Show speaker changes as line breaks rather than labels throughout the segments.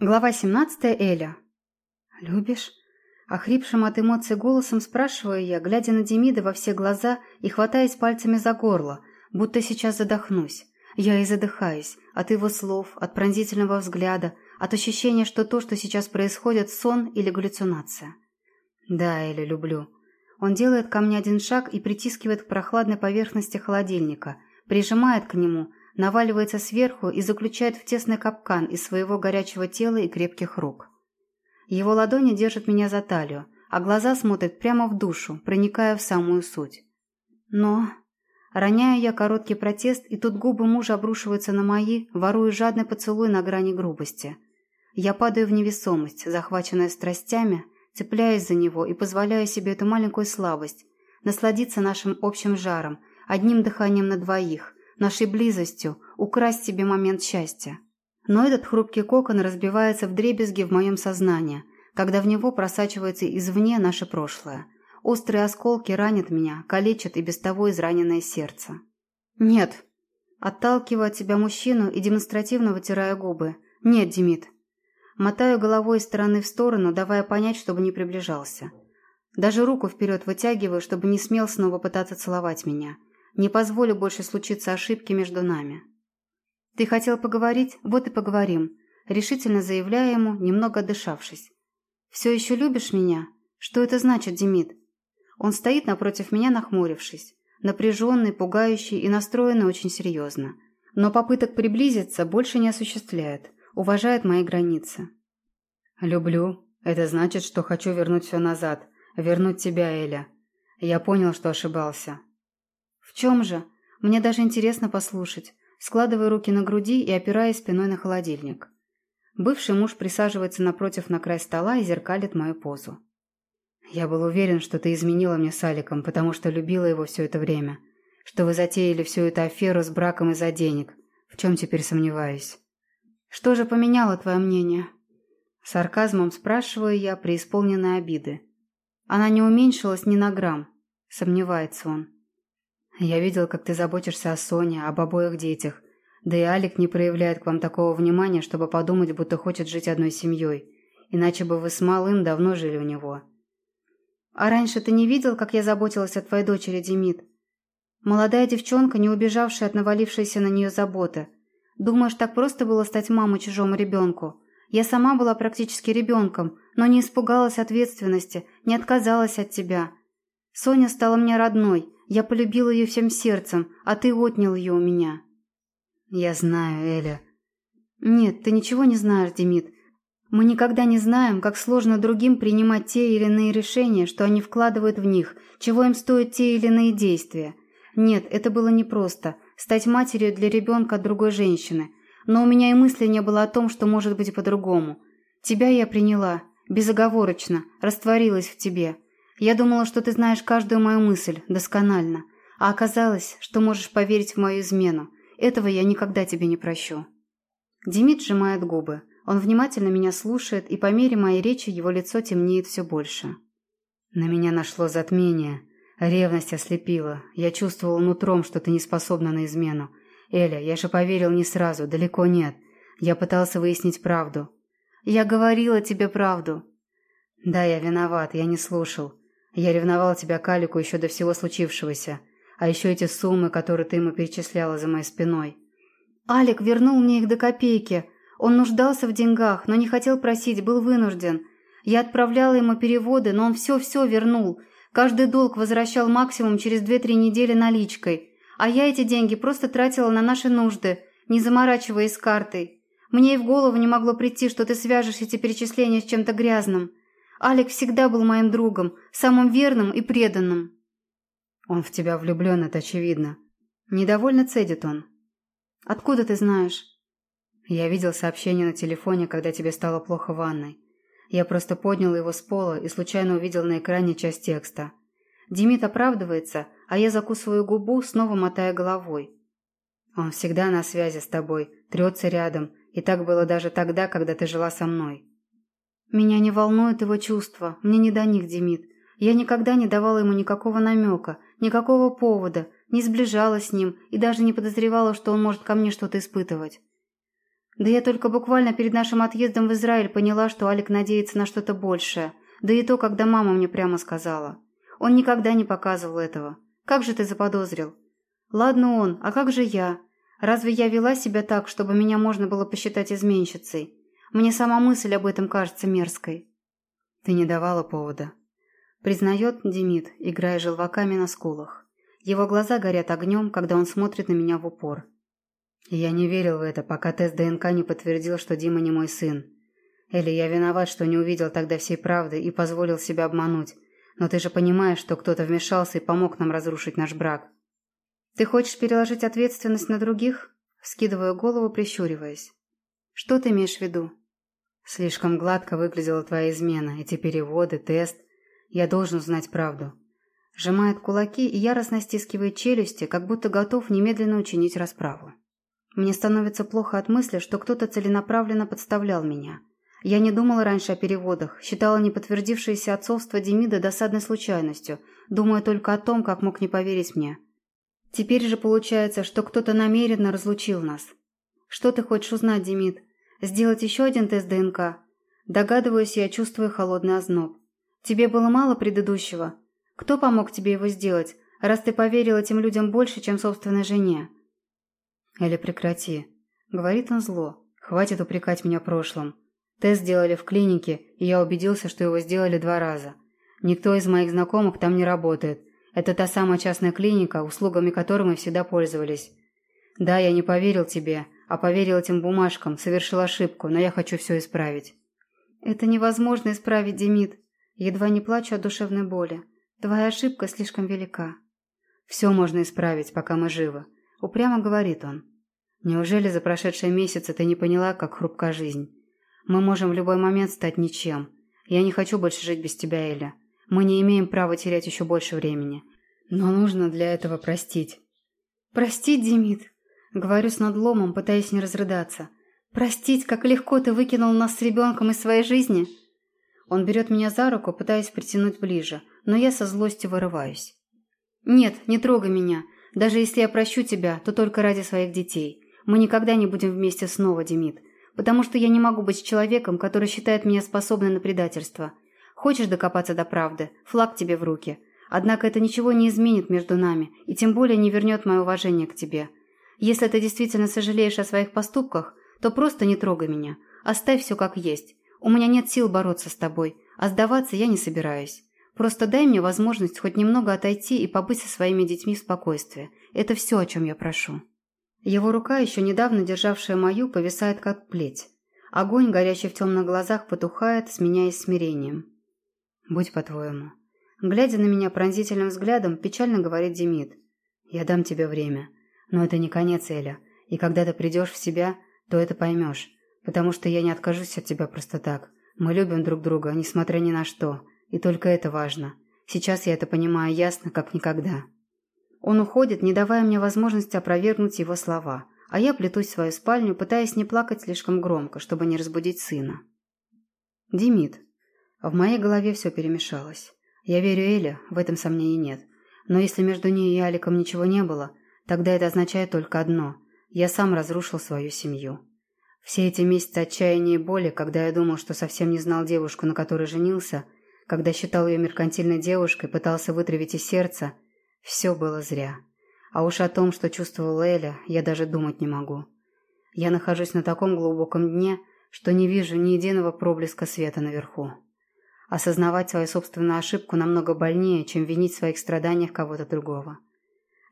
Глава 17 Эля. «Любишь?» Охрипшим от эмоций голосом спрашиваю я, глядя на Демида во все глаза и хватаясь пальцами за горло, будто сейчас задохнусь. Я и задыхаюсь от его слов, от пронзительного взгляда, от ощущения, что то, что сейчас происходит, сон или галлюцинация. «Да, Эля, люблю». Он делает ко мне один шаг и притискивает к прохладной поверхности холодильника, прижимает к нему – наваливается сверху и заключает в тесный капкан из своего горячего тела и крепких рук. Его ладони держат меня за талию, а глаза смотрят прямо в душу, проникая в самую суть. Но... Роняю я короткий протест, и тут губы мужа обрушиваются на мои, воруя жадный поцелуй на грани грубости. Я падаю в невесомость, захваченная страстями, цепляясь за него и позволяю себе эту маленькую слабость, насладиться нашим общим жаром, одним дыханием на двоих, нашей близостью, украсть себе момент счастья. Но этот хрупкий кокон разбивается в дребезги в моем сознании, когда в него просачивается извне наше прошлое. Острые осколки ранят меня, калечат и без того израненное сердце. «Нет!» Отталкиваю от себя мужчину и демонстративно вытираю губы. «Нет, Демид!» Мотаю головой из стороны в сторону, давая понять, чтобы не приближался. Даже руку вперед вытягиваю, чтобы не смел снова пытаться целовать меня. Не позволю больше случиться ошибки между нами. Ты хотел поговорить? Вот и поговорим. Решительно заявляя ему, немного отдышавшись. Все еще любишь меня? Что это значит, Демид? Он стоит напротив меня, нахмурившись. Напряженный, пугающий и настроенный очень серьезно. Но попыток приблизиться больше не осуществляет. Уважает мои границы. «Люблю. Это значит, что хочу вернуть все назад. Вернуть тебя, Эля. Я понял, что ошибался. «В чем же? Мне даже интересно послушать». Складываю руки на груди и опираясь спиной на холодильник. Бывший муж присаживается напротив на край стола и зеркалит мою позу. «Я был уверен, что ты изменила мне с Аликом, потому что любила его все это время. Что вы затеяли всю эту аферу с браком из-за денег. В чем теперь сомневаюсь?» «Что же поменяло твое мнение?» Сарказмом спрашиваю я, преисполненной обиды. Она не уменьшилась ни на грамм, сомневается он. Я видел, как ты заботишься о Соне, об обоих детях. Да и Алик не проявляет к вам такого внимания, чтобы подумать, будто хочет жить одной семьей. Иначе бы вы с малым давно жили у него. А раньше ты не видел, как я заботилась о твоей дочери, Демид? Молодая девчонка, не убежавшая от навалившейся на нее заботы. Думаешь, так просто было стать мамой чужому ребенку? Я сама была практически ребенком, но не испугалась ответственности, не отказалась от тебя. Соня стала мне родной, я полюбил ее всем сердцем, а ты отнял ее у меня». «Я знаю, Эля». «Нет, ты ничего не знаешь, Демид. Мы никогда не знаем, как сложно другим принимать те или иные решения, что они вкладывают в них, чего им стоят те или иные действия. Нет, это было непросто – стать матерью для ребенка другой женщины. Но у меня и мысли не было о том, что может быть по-другому. Тебя я приняла, безоговорочно, растворилась в тебе. Я думала, что ты знаешь каждую мою мысль досконально, а оказалось, что можешь поверить в мою измену. Этого я никогда тебе не прощу». Демид сжимает губы. Он внимательно меня слушает, и по мере моей речи его лицо темнеет все больше. На меня нашло затмение. Ревность ослепила. Я чувствовал нутром, что ты не способна на измену. Эля, я же поверил не сразу, далеко нет. Я пытался выяснить правду. Я говорила тебе правду. Да, я виноват, я не слушал. Я ревновал тебя к Алику еще до всего случившегося. А еще эти суммы, которые ты ему перечисляла за моей спиной. Алик вернул мне их до копейки. Он нуждался в деньгах, но не хотел просить, был вынужден. Я отправляла ему переводы, но он все-все вернул. Каждый долг возвращал максимум через 2-3 недели наличкой. А я эти деньги просто тратила на наши нужды, не заморачиваясь картой. Мне и в голову не могло прийти, что ты свяжешь эти перечисления с чем-то грязным. Алик всегда был моим другом, самым верным и преданным. Он в тебя влюблен, это очевидно. Недовольно цедит он. Откуда ты знаешь? Я видел сообщение на телефоне, когда тебе стало плохо в ванной. Я просто поднял его с пола и случайно увидел на экране часть текста. Демид оправдывается, а я закусываю губу, снова мотая головой. Он всегда на связи с тобой, трется рядом, и так было даже тогда, когда ты жила со мной. Меня не волнует его чувства, мне не до них, Демид. Я никогда не давала ему никакого намека, никакого повода, не сближалась с ним и даже не подозревала, что он может ко мне что-то испытывать. Да я только буквально перед нашим отъездом в Израиль поняла, что Алик надеется на что-то большее. Да и то, когда мама мне прямо сказала. Он никогда не показывал этого. Как же ты заподозрил? Ладно он, а как же я? Разве я вела себя так, чтобы меня можно было посчитать изменщицей? Мне сама мысль об этом кажется мерзкой. Ты не давала повода. Признает Демид, играя желваками на скулах. Его глаза горят огнем, когда он смотрит на меня в упор. Я не верил в это, пока тест ДНК не подтвердил, что Дима не мой сын. Элли, я виноват, что не увидел тогда всей правды и позволил себя обмануть. Но ты же понимаешь, что кто-то вмешался и помог нам разрушить наш брак. Ты хочешь переложить ответственность на других? Скидываю голову, прищуриваясь. Что ты имеешь в виду? Слишком гладко выглядела твоя измена, эти переводы, тест. Я должен знать правду. Сжимает кулаки и яростно стискивает челюсти, как будто готов немедленно учинить расправу. Мне становится плохо от мысли, что кто-то целенаправленно подставлял меня. Я не думала раньше о переводах, считала неподтвердившееся отцовство Демида досадной случайностью, думая только о том, как мог не поверить мне. Теперь же получается, что кто-то намеренно разлучил нас. Что ты хочешь узнать, Демид? Сделать еще один тест ДНК? Догадываюсь, я чувствую холодный озноб. Тебе было мало предыдущего? Кто помог тебе его сделать, раз ты поверил этим людям больше, чем собственной жене? «Эля, прекрати», — говорит он зло. «Хватит упрекать меня прошлым. Тест сделали в клинике, и я убедился, что его сделали два раза. Никто из моих знакомых там не работает. Это та самая частная клиника, услугами которой мы всегда пользовались. Да, я не поверил тебе, а поверил этим бумажкам, совершил ошибку, но я хочу все исправить». «Это невозможно исправить, Демид. Едва не плачу от душевной боли. Твоя ошибка слишком велика».
«Все можно исправить, пока мы живы. Упрямо говорит он. Неужели за прошедшие месяцы ты не поняла, как хрупка жизнь? Мы можем в любой момент стать ничем. Я не хочу больше жить без тебя, Эля. Мы не имеем права терять еще больше времени. Но нужно для этого простить.
Простить, Демид? Говорю с надломом, пытаясь не разрыдаться. Простить, как легко ты выкинул нас с ребенком из своей жизни? Он берет меня за руку, пытаясь притянуть ближе, но я со злостью вырываюсь. «Нет, не трогай меня. Даже если я прощу тебя, то только ради своих детей. Мы никогда не будем вместе снова, Демид. Потому что я не могу быть человеком, который считает меня способной на предательство. Хочешь докопаться до правды? Флаг тебе в руки. Однако это ничего не изменит между нами, и тем более не вернет мое уважение к тебе. Если ты действительно сожалеешь о своих поступках, то просто не трогай меня. Оставь все как есть. У меня нет сил бороться с тобой, а сдаваться я не собираюсь. Просто дай мне возможность хоть немного отойти и побыть со своими детьми в спокойствии. Это все, о чем я прошу». Его рука, еще недавно державшая мою, повисает как плеть. Огонь, горящий в темных глазах, потухает, сменяясь смирением. «Будь по-твоему». Глядя на меня пронзительным взглядом, печально говорит Демид. «Я дам тебе время. Но это не конец, Эля. И когда ты придешь в себя, то это поймешь. Потому что я не откажусь от тебя просто так. Мы любим друг друга, несмотря ни на что. И только это важно. Сейчас я это понимаю ясно, как никогда. Он уходит, не давая мне возможности опровергнуть его слова, а я плетусь в свою спальню, пытаясь не плакать слишком громко, чтобы не разбудить сына. Демид. В моей голове все перемешалось. Я верю Эле, в этом сомнений нет. Но если между ней и Аликом ничего не было, тогда это означает только одно – я сам разрушил свою семью. Все эти месяцы отчаяния и боли, когда я думал, что совсем не знал девушку, на которой женился, когда считал ее меркантильной девушкой, пытался вытравить из сердца, все было зря. А уж о том, что чувствовал Эля, я даже думать не могу. Я нахожусь на таком глубоком дне, что не вижу ни единого проблеска света наверху. Осознавать свою собственную ошибку намного больнее, чем винить в своих страданиях кого-то другого.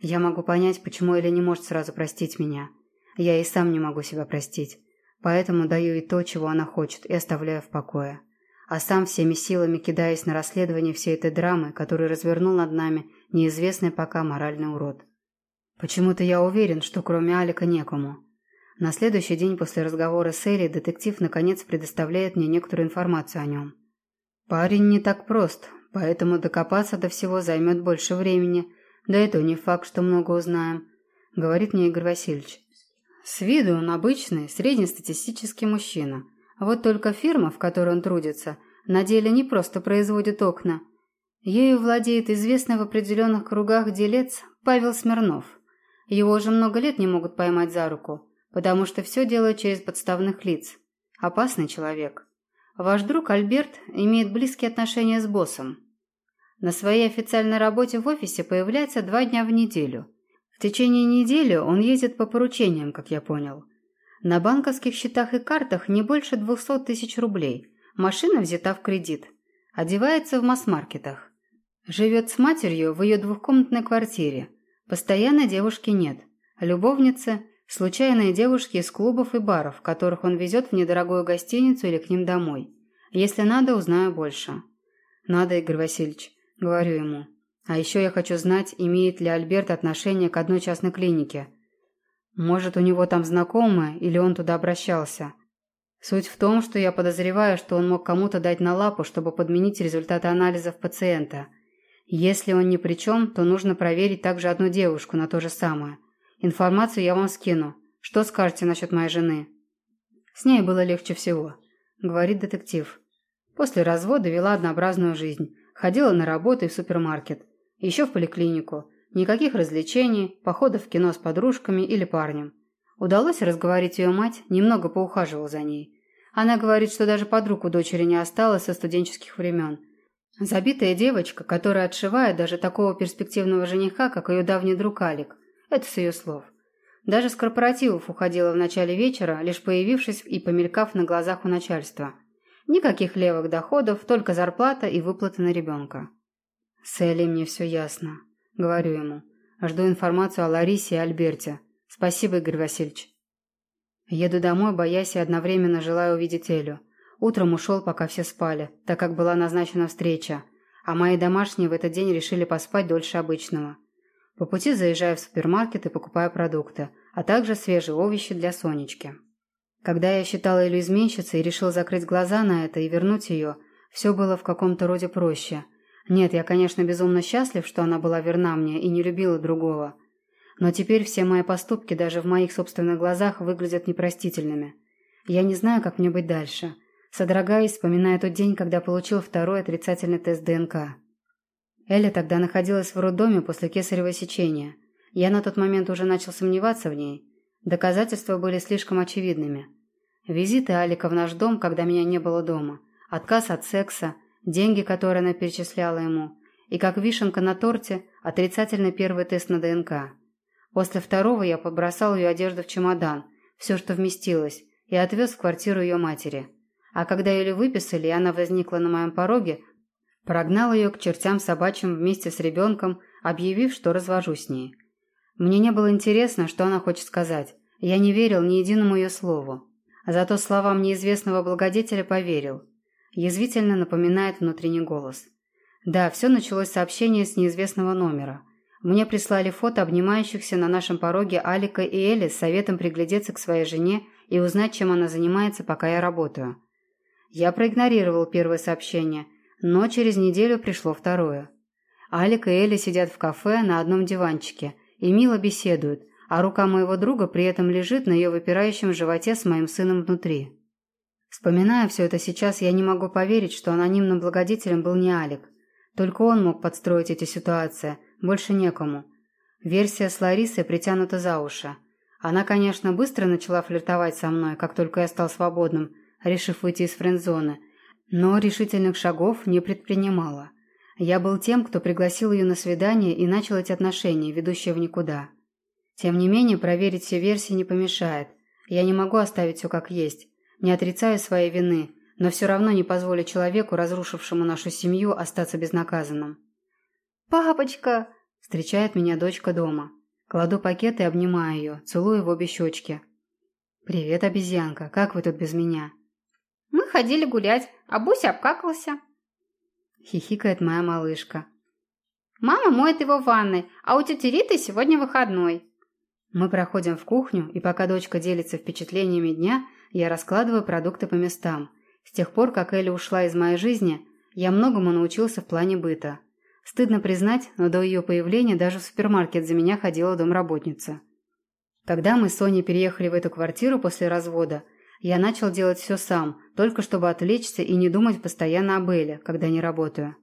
Я могу понять, почему Эля не может сразу простить меня. Я и сам не могу себя простить. Поэтому даю ей то, чего она хочет, и оставляю в покое а сам всеми силами кидаясь на расследование всей этой драмы, которую развернул над нами неизвестный пока моральный урод. Почему-то я уверен, что кроме Алика некому. На следующий день после разговора с Элли детектив наконец предоставляет мне некоторую информацию о нем. Парень не так прост, поэтому докопаться до всего займет больше времени, да это не факт, что много узнаем, говорит мне Игорь Васильевич. С виду он обычный, среднестатистический мужчина – вот только фирма, в которой он трудится, на деле не просто производит окна. Ею владеет известный в определенных кругах делец Павел Смирнов. Его уже много лет не могут поймать за руку. потому что все делает через подставных лиц. Опасный человек. Ваш друг Альберт имеет близкие отношения с боссом. На своей официальной работе в офисе появляется два дня в неделю. В течение недели он ездит по поручениям, как я понял. На банковских счетах и картах не больше 200 тысяч рублей. Машина взята в кредит. Одевается в масс-маркетах. Живет с матерью в ее двухкомнатной квартире. Постоянно девушки нет. Любовницы – случайные девушки из клубов и баров, которых он везет в недорогую гостиницу или к ним домой. Если надо, узнаю больше. Надо, Игорь Васильевич, говорю ему. А еще я хочу знать, имеет ли Альберт отношение к одной частной клинике. Может, у него там знакомые, или он туда обращался. Суть в том, что я подозреваю, что он мог кому-то дать на лапу, чтобы подменить результаты анализов пациента – если он ни при чем, то нужно проверить также одну девушку на то же самое. Информацию я вам скину. Что скажете насчет моей жены? С ней было легче всего, говорит детектив. После развода вела однообразную жизнь. Ходила на работу и в супермаркет. Еще в поликлинику. Никаких развлечений, походов в кино с подружками или парнем. Удалось разговорить ее мать, немного поухаживал за ней. Она говорит, что даже подруг у дочери не осталось со студенческих времен – Забитая девочка, которая отшивает даже такого перспективного жениха, как ее давний друг Алик. Это с ее слов. Даже с корпоративов уходила в начале вечера, лишь появившись и помелькав на глазах у начальства. Никаких левых доходов, только зарплата и выплаты на ребенка. С Элли мне все ясно. Говорю ему. Жду информацию о Ларисе и Альберте. Спасибо, Игорь Васильевич. Еду домой, боясь и одновременно желая увидеть Элю. Утром ушел, пока все спали, так как была назначена встреча, а мои домашние в этот день решили поспать дольше обычного. По пути заезжаю в супермаркет и покупаю продукты, а также свежие овощи для Сонечки. Когда я считала Элю изменщицей и решил закрыть глаза на это и вернуть ее, все было в каком-то роде проще. Нет, я, конечно, безумно счастлив, что она была верна мне и не любила другого. Но теперь все мои поступки даже в моих собственных глазах выглядят непростительными. Я не знаю, как мне быть дальше. Содрогаясь, вспоминая тот день, когда получил второй отрицательный тест ДНК. Эля тогда находилась в роддоме после кесарево сечения. Я на тот момент уже начал сомневаться в ней. Доказательства были слишком очевидными. Визиты Алика в наш дом, когда меня не было дома. Отказ от секса, деньги, которые она перечисляла ему. И как вишенка на торте, отрицательный первый тест на ДНК. После второго я побросал ее одежду в чемодан, все, что вместилось, и отвез в квартиру ее матери. А когда Элю выписали, и она возникла на моем пороге, прогнал ее к чертям собачьим вместе с ребенком, объявив, что развожусь с ней. Мне не было интересно, что она хочет сказать. Я не верил ни единому ее слову. Зато словам неизвестного благодетеля поверил. Язвительно напоминает внутренний голос. Да, все началось с сообщения с неизвестного номера. Мне прислали фото обнимающихся на нашем пороге Алика и Эли с советом приглядеться к своей жене и узнать, чем она занимается, пока я работаю. Я проигнорировал первое сообщение, но через неделю пришло второе. Алик и Элли сидят в кафе на одном диванчике и мило беседуют, а рука моего друга при этом лежит на ее выпирающем животе с моим сыном внутри. Вспоминая все это сейчас, я не могу поверить, что анонимным благодетелем был не Алик. Только он мог подстроить эти ситуации, больше некому. Версия с Ларисой притянута за уши. Она, конечно, быстро начала флиртовать со мной, как только я стал свободным, решив выйти из френдзоны, но решительных шагов не предпринимала. Я был тем, кто пригласил ее на свидание и начал эти отношения, ведущие в никуда. Тем не менее, проверить все версии не помешает. Я не могу оставить все как есть. Не отрицаю своей вины, но все равно не позволю человеку, разрушившему нашу семью, остаться безнаказанным.
«Папочка!»
– встречает меня дочка дома. Кладу пакет и обнимаю ее, целую в обе щечки. «Привет, обезьянка, как вы тут без меня?»
Мы ходили гулять, а Буся обкакался.
Хихикает моя малышка.
Мама моет его в ванной, а у тети Риты сегодня выходной.
Мы проходим в кухню, и пока дочка делится впечатлениями дня, я раскладываю продукты по местам. С тех пор, как Элли ушла из моей жизни, я многому научился в плане быта. Стыдно признать, но до ее появления даже в супермаркет за меня ходила домработница. Когда мы с Соней переехали в эту квартиру после развода, я начал делать все сам, только чтобы отвлечься и не думать постоянно об Эле, когда не работаю.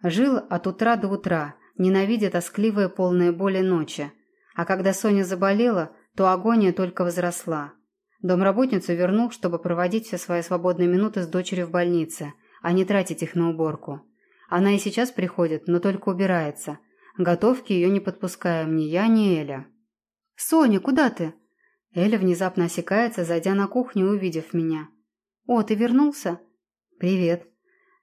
Жил от утра до утра, ненавидя тоскливые полные боли ночи. А когда Соня заболела, то агония только возросла. Домработницу вернул, чтобы проводить все свои свободные минуты с дочерью в больнице, а не тратить их на уборку. Она и сейчас приходит, но только убирается. Готовки ее не подпускаем ни я, ни Эля. «Соня, куда ты?» Эля внезапно осекается, зайдя на кухню и увидев меня. «О, ты вернулся?» «Привет».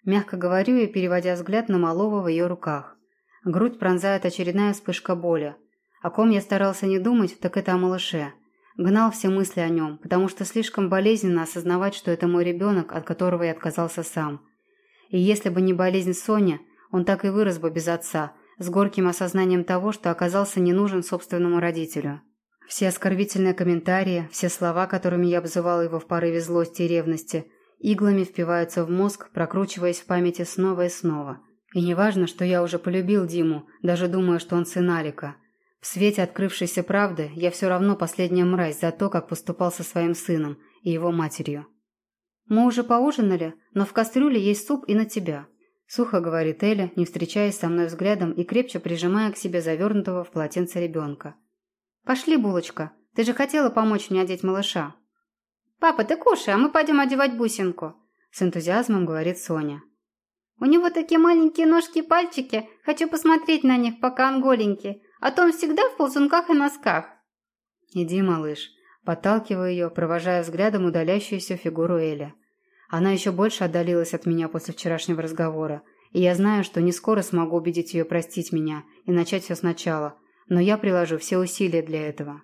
Мягко говорю я, переводя взгляд на малого в ее руках. Грудь пронзает очередная вспышка боли. О ком я старался не думать, так это о малыше. Гнал все мысли о нем, потому что слишком болезненно осознавать, что это мой ребенок, от которого я отказался сам. И если бы не болезнь Соня, он так и вырос бы без отца, с горьким осознанием того, что оказался не нужен собственному родителю. Все оскорбительные комментарии, все слова, которыми я обзывал его в порыве злости и ревности, иглами впиваются в мозг, прокручиваясь в памяти снова и снова. И неважно, что я уже полюбил Диму, даже думая, что он сын Алика. В свете открывшейся правды я все равно последняя мразь за то, как поступал со своим сыном и его матерью. «Мы уже поужинали, но в кастрюле есть суп и на тебя», – сухо говорит Эля, не встречаясь со мной взглядом и крепче прижимая к себе завернутого в полотенце ребенка. «Пошли, булочка, ты же хотела помочь мне одеть малыша». «Папа, ты кушай, а мы пойдем одевать бусинку», – с энтузиазмом говорит Соня. «У него такие маленькие ножки и пальчики, хочу посмотреть на них, пока он голенький, а то он всегда в ползунках и носках».
«Иди, малыш», подталкиваю ее, провожая взглядом удаляющуюся фигуру Эля. Она еще больше отдалилась от меня после вчерашнего разговора, и я знаю, что не скоро смогу убедить ее простить меня и начать все сначала, но я приложу все усилия для этого.